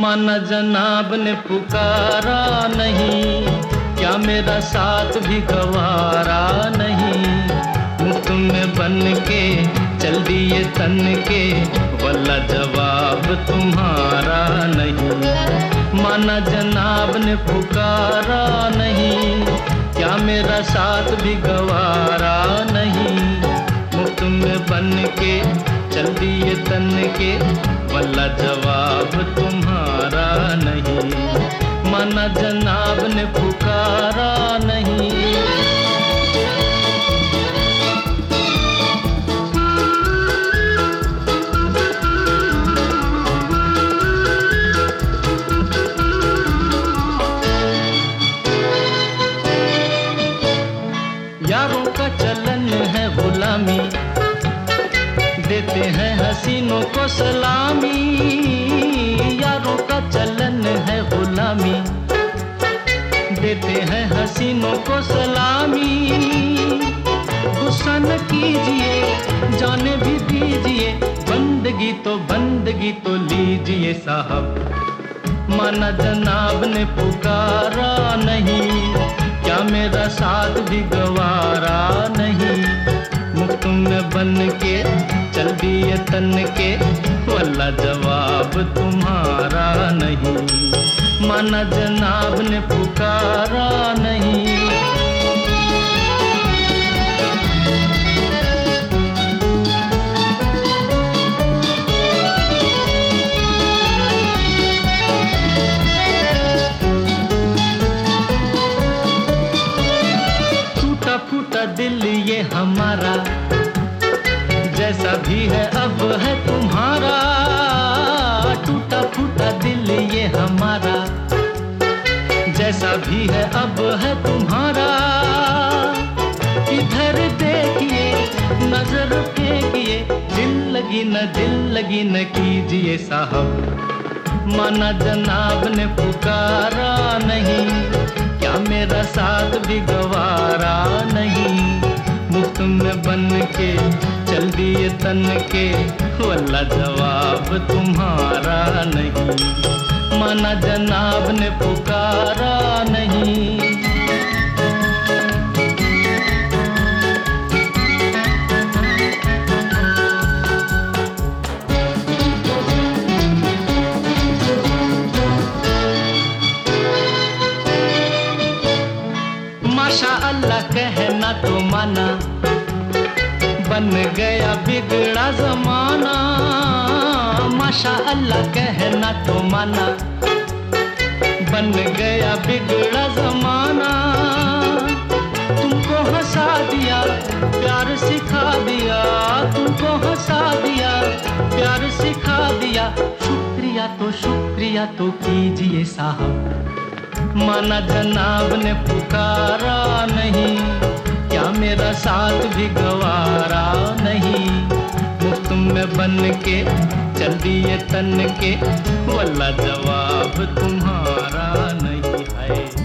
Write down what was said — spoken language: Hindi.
माना जनाब ने पुकारा नहीं। क्या मेरा साथ भी गवारा नहीं? मुफ़्त में बन के चल दिए तन के वल्ला जवाब तुम्हारा नहीं। माना जनाब ने पुकारा नहीं। क्या मेरा साथ भी गवारा नहीं? मुफ़्त में बन के चल दिए तन के वाला जवाब नहीं माना जनाब ने पुकारा नहीं। यारों का चलन है गुलामी। देते हैं हसीनों को सलामी। यारों का चलन है गुलामी। देते हैं हसीनों को सलामी। गुस्सा न कीजिए, जाने भी दीजिए। बंदगी तो बंदगी तो लीजिए साहब। माना जनाब ने पुकारा नहीं, क्या मेरा साथ भी गवारा नहीं? मुफ़्त में बन के चल दिए तन के वल्ला जवाब तुम्हारा नहीं। माना जनाब ने पुकारा नहीं। दिल ये हमारा। भी है, अब है तुम्हारा। इधर देखिए, नज़र फेंकिए, दिल लगी न, दिल लगी न कीजिए साहब। माना जनाब ने पुकारा नहीं, क्या मेरा साथ भी गवारा नहीं? मुफ़्त में बन के चल दिए तन के, वल्ला जवाब तुम्हारा नहीं। माना जनाब ने पुकारा अल्लाह कहना तो माना। बन गया बिगड़ा जमाना। माशा अल्लाह कहना तो माना। बन गया बिगड़ा जमाना। तुमको हंसा दिया, प्यार सिखा दिया। तुमको हंसा दिया, प्यार सिखा दिया। शुक्रिया तो शुक्रिया तो कीजिए साहब। माना जनाब ने पुकारा। मेरा साथ भी गवारा नहीं। तुम में बन के चल दिए तन के। वल्ला जवाब तुम्हारा नहीं है।